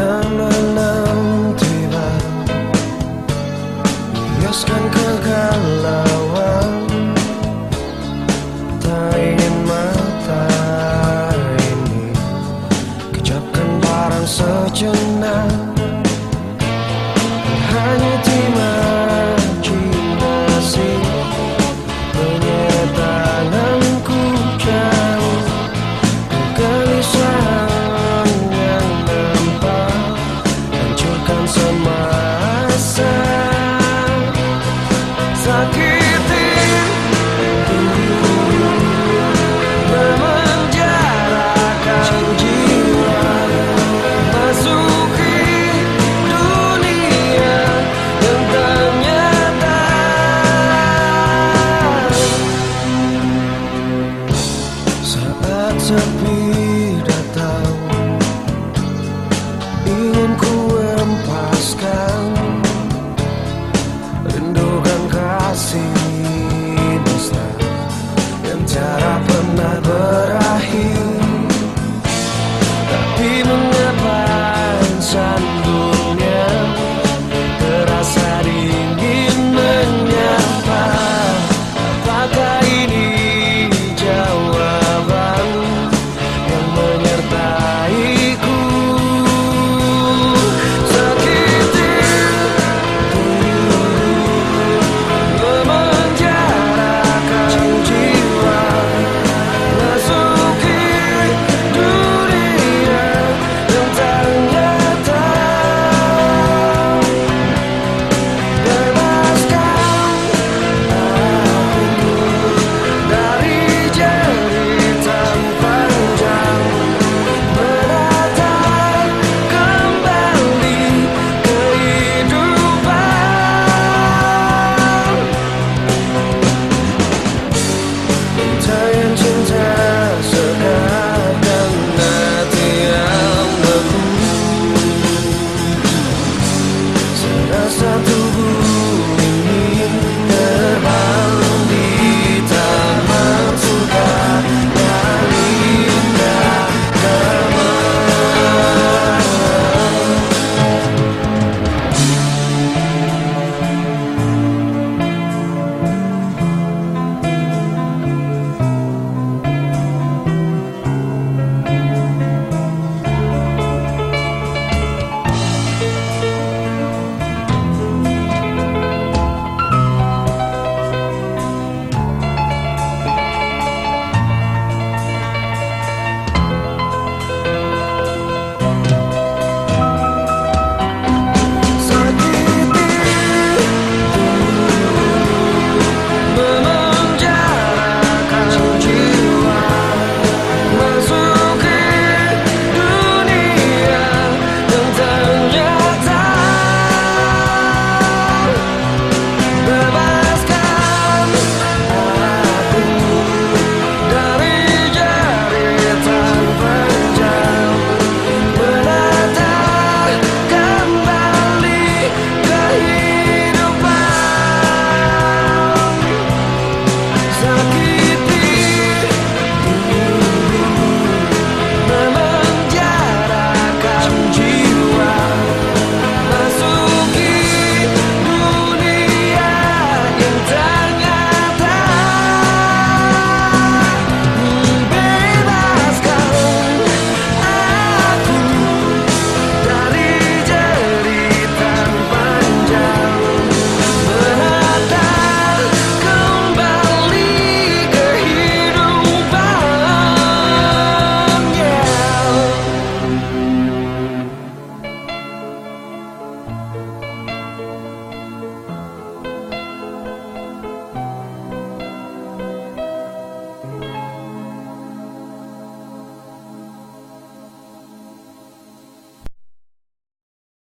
Bila tiba. Biaskan kegalauan Tak ingin mata ini. Kejapkan barang sejenak. on my